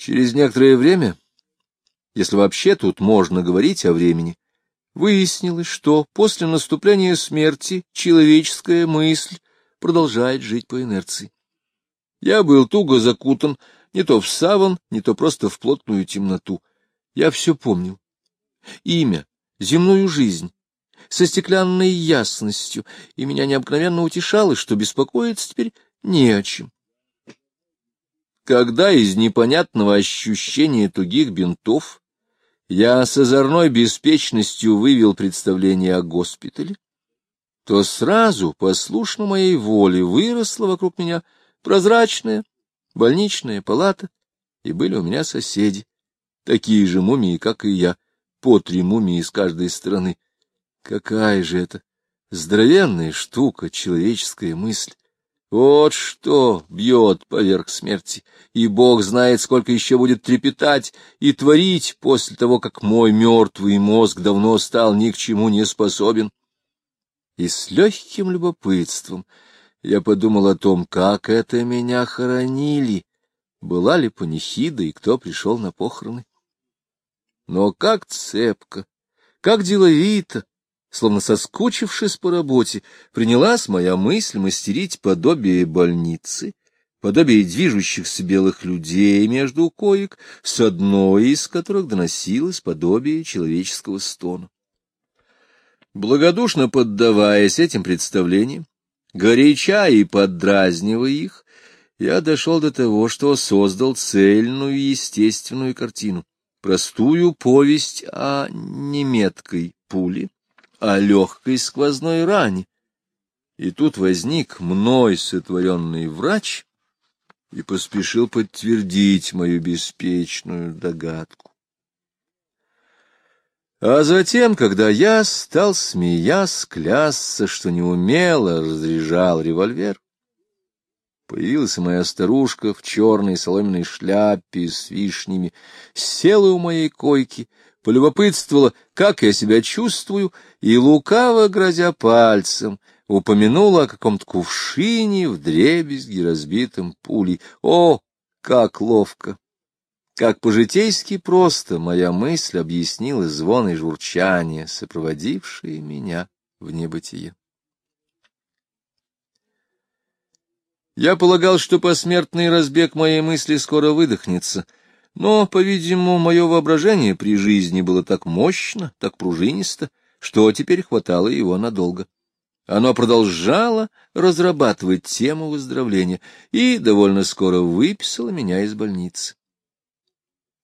Через некоторое время, если вообще тут можно говорить о времени, выяснилось, что после наступления смерти человеческая мысль продолжает жить по инерции. Я был туго закутан не то в саван, не то просто в плотную темноту. Я все помнил. Имя, земную жизнь, со стеклянной ясностью, и меня необыкновенно утешало, что беспокоиться теперь не о чем. Когда из непонятного ощущения тугих бинтов я с озорной беспечностью вывел представление о госпитале, то сразу, послушно моей воле, выросла вокруг меня прозрачная больничная палата, и были у меня соседи, такие же мумии, как и я, по три мумии с каждой стороны. Какая же это здоровенная штука, человеческая мысль! Вот что бьет поверх смерти, и Бог знает, сколько еще будет трепетать и творить после того, как мой мертвый мозг давно стал ни к чему не способен. И с легким любопытством я подумал о том, как это меня хоронили, была ли панихида и кто пришел на похороны. Но как цепко, как деловито, словно соскучившись по работе, принялась моя мысль мастерить подобие больницы, подобие движущихся белых людей между коек, с одной из которых доносилось подобие человеческого стона. Благодушно поддаваясь этим представлениям, горяча и поддразнивая их, я дошел до того, что создал цельную естественную картину, простую повесть о неметкой пуле, о легкой сквозной ране. И тут возник мной сотворенный врач и поспешил подтвердить мою беспечную догадку. А затем, когда я стал, смеясь, клясться, что неумело разряжал револьвер, появилась моя старушка в черной соломенной шляпе с вишнями, села у моей койки — полюбопытствовала, как я себя чувствую, и, лукаво грозя пальцем, упомянула о каком-то кувшине в дребезги разбитом пулей. О, как ловко! Как по-житейски просто моя мысль объяснила звон и журчание, сопроводившие меня в небытие. Я полагал, что посмертный разбег моей мысли скоро выдохнется — но, по-видимому, мое воображение при жизни было так мощно, так пружинисто, что теперь хватало его надолго. Оно продолжало разрабатывать тему выздоровления и довольно скоро выписало меня из больницы.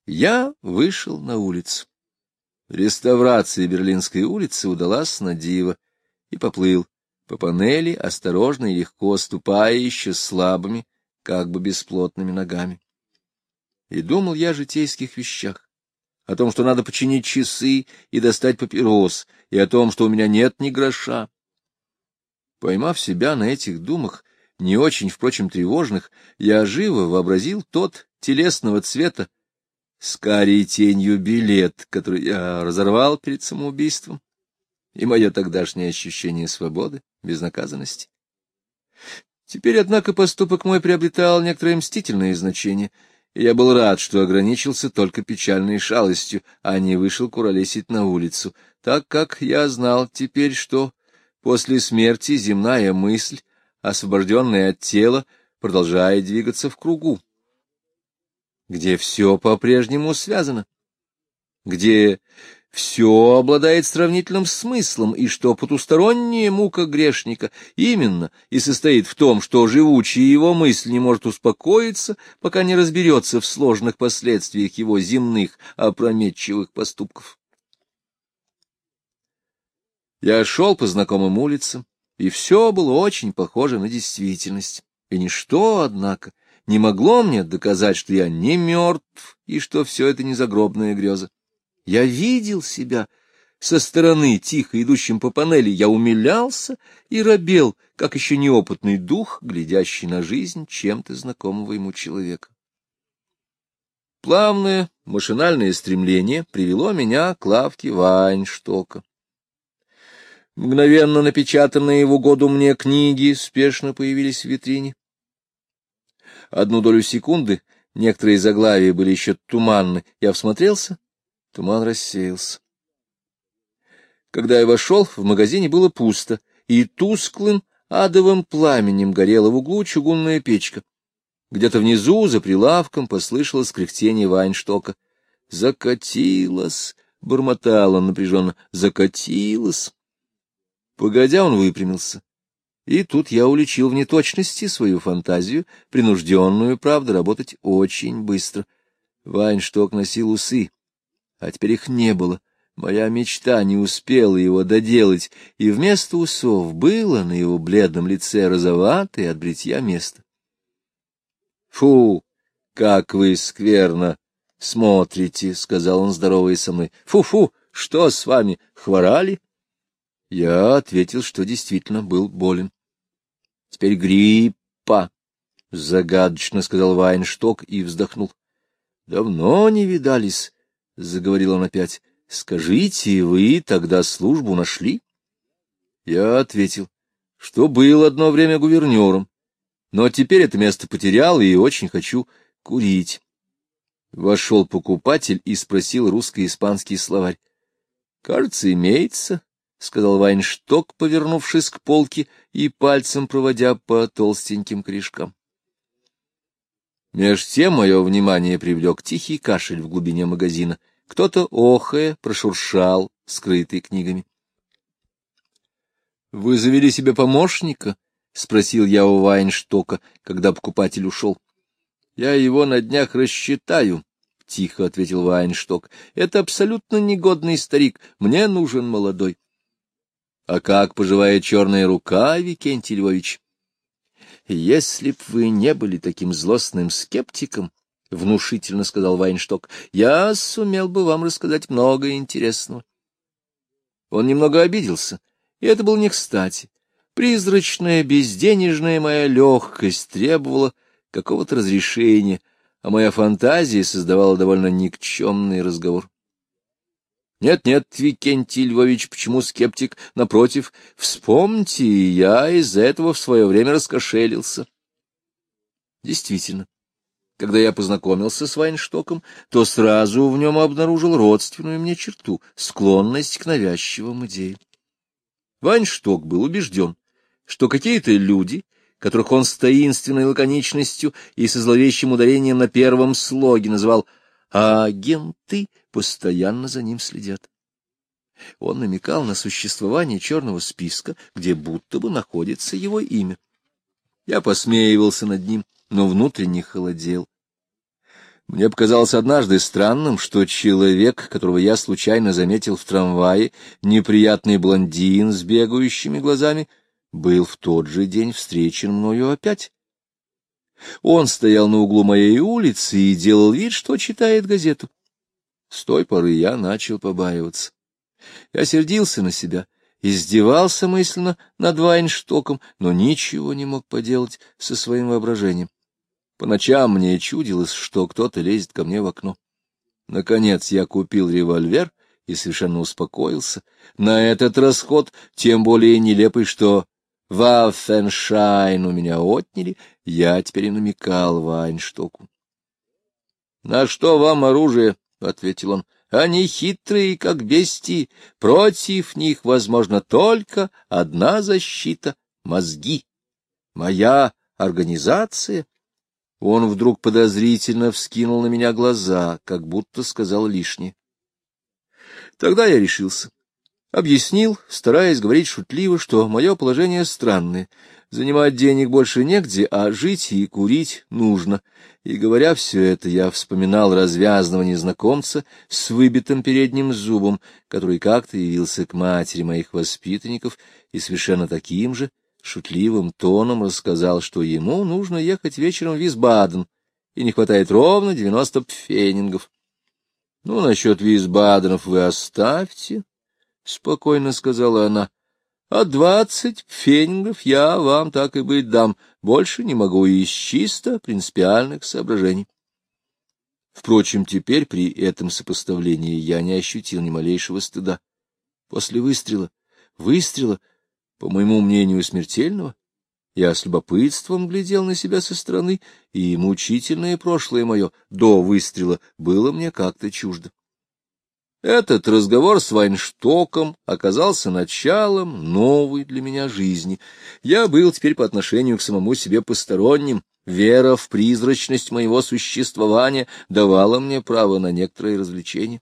Я вышел на улицу. Реставрация Берлинской улицы удалась на диво и поплыл по панели, осторожно и легко ступая еще слабыми, как бы бесплотными ногами. И думал я о житейских вещах, о том, что надо починить часы и достать папирос, и о том, что у меня нет ни гроша. Поймав себя на этих думах, не очень, впрочем, тревожных, я живо вообразил тот телесного цвета с карей тенью билет, который я разорвал перед самоубийством, и мое тогдашнее ощущение свободы, безнаказанности. Теперь, однако, поступок мой приобретал некоторое мстительное значение — я был рад, что ограничился только печальной шалостью, а не вышел куролесить на улицу, так как я знал теперь, что после смерти земная мысль, освобожденная от тела, продолжает двигаться в кругу, где все по-прежнему связано, где все обладает сравнительным смыслом, и что потусторонняя мука грешника именно и состоит в том, что живучая его мысль не может успокоиться, пока не разберется в сложных последствиях его земных опрометчивых поступков. Я шел по знакомым улицам, и все было очень похоже на действительность, и ничто, однако, не могло мне доказать, что я не мертв, и что все это не загробная греза. Я видел себя со стороны, тихо идущим по панели, я умилялся и робел, как еще неопытный дух, глядящий на жизнь чем-то знакомого ему человека. Плавное, машинальное стремление привело меня к лавке Вайнштока. Мгновенно напечатанные в угоду мне книги спешно появились в витрине. Одну долю секунды Некоторые заглавия были еще туманны. Я всмотрелся, туман рассеялся. Когда я вошел, в магазине было пусто, и тусклым адовым пламенем горела в углу чугунная печка. Где-то внизу, за прилавком, послышалось кряхтение Вайнштока. «Закатилась!» — бормотал он напряженно. «Закатилась!» Погодя, он выпрямился. И тут я уличил в неточности свою фантазию, принужденную, правда, работать очень быстро. Вайншток носил усы, а теперь их не было. Моя мечта не успела его доделать, и вместо усов было на его бледном лице розоватое от бритья место. — Фу, как вы скверно смотрите, — сказал он, здороваясь со мной. Фу — Фу-фу, что с вами, хворали? Я ответил, что действительно был болен. — Теперь гриппа, — загадочно сказал Вайншток и вздохнул. — Давно не видались, — заговорил он опять. — Скажите, вы тогда службу нашли? Я ответил, что был одно время гувернером, но теперь это место потерял и очень хочу курить. Вошел покупатель и спросил русско-испанский словарь. — Кажется, имеется, — сказал Вайншток, повернувшись к полке и пальцем проводя по толстеньким корешкам. Меж тем мое внимание привлек тихий кашель в глубине магазина. Кто-то, охая, прошуршал, скрытый книгами. — Вы завели себе помощника? — спросил я у Вайнштока, когда покупатель ушел. — Я его на днях рассчитаю, — тихо ответил Вайншток. — Это абсолютно негодный старик. Мне нужен молодой. — А как поживает черная рука, Викентий Львович? — Если б вы не были таким злостным скептиком, — внушительно сказал Вайншток, — я сумел бы вам рассказать много интересного. Он немного обиделся, и это было не кстати. Призрачная, безденежная моя легкость требовала какого-то разрешения, а моя фантазия создавала довольно никчемный разговор. Нет-нет, Викентий Львович, почему скептик? Напротив, вспомните, я из-за этого в свое время раскошелился. Действительно, когда я познакомился с Вайнштоком, то сразу в нем обнаружил родственную мне черту — склонность к навязчивым идеям. Вайншток был убежден, что какие-то люди, которых он с таинственной лаконичностью и со зловещим ударением на первом слоге называл а агенты постоянно за ним следят. Он намекал на существование черного списка, где будто бы находится его имя. Я посмеивался над ним, но внутренне холодел. Мне показалось однажды странным, что человек, которого я случайно заметил в трамвае, неприятный блондин с бегающими глазами, был в тот же день встречен мною опять. Он стоял на углу моей улицы и делал вид, что читает газету. С той поры я начал побаиваться. Я сердился на себя, издевался мысленно над Вайнштоком, но ничего не мог поделать со своим воображением. По ночам мне чудилось, что кто-то лезет ко мне в окно. Наконец я купил револьвер и совершенно успокоился. На этот расход тем более нелепый, что Ваффеншайн у меня отняли, я теперь и намекал Вайнштоку. — На что вам оружие? — ответил он. — Они хитрые, как бестии. Против них возможно только одна защита — мозги. Моя организация... Он вдруг подозрительно вскинул на меня глаза, как будто сказал лишнее. Тогда я решился. Объяснил, стараясь говорить шутливо, что мое положение странное. Занимать денег больше негде, а жить и курить нужно. И, говоря все это, я вспоминал развязного незнакомца с выбитым передним зубом, который как-то явился к матери моих воспитанников и совершенно таким же шутливым тоном рассказал, что ему нужно ехать вечером в Висбаден, и не хватает ровно девяносто пфенингов. — Ну, насчет Висбаденов вы оставьте, — спокойно сказала она. — А двадцать фенингов я вам так и быть дам. Больше не могу из чисто принципиальных соображений. Впрочем, теперь при этом сопоставлении я не ощутил ни малейшего стыда. После выстрела, выстрела, по моему мнению, смертельного, Я с любопытством глядел на себя со стороны, и мучительное прошлое мое до выстрела было мне как-то чуждо. Этот разговор с Вайнштоком оказался началом новой для меня жизни. Я был теперь по отношению к самому себе посторонним. Вера в призрачность моего существования давала мне право на некоторые развлечения.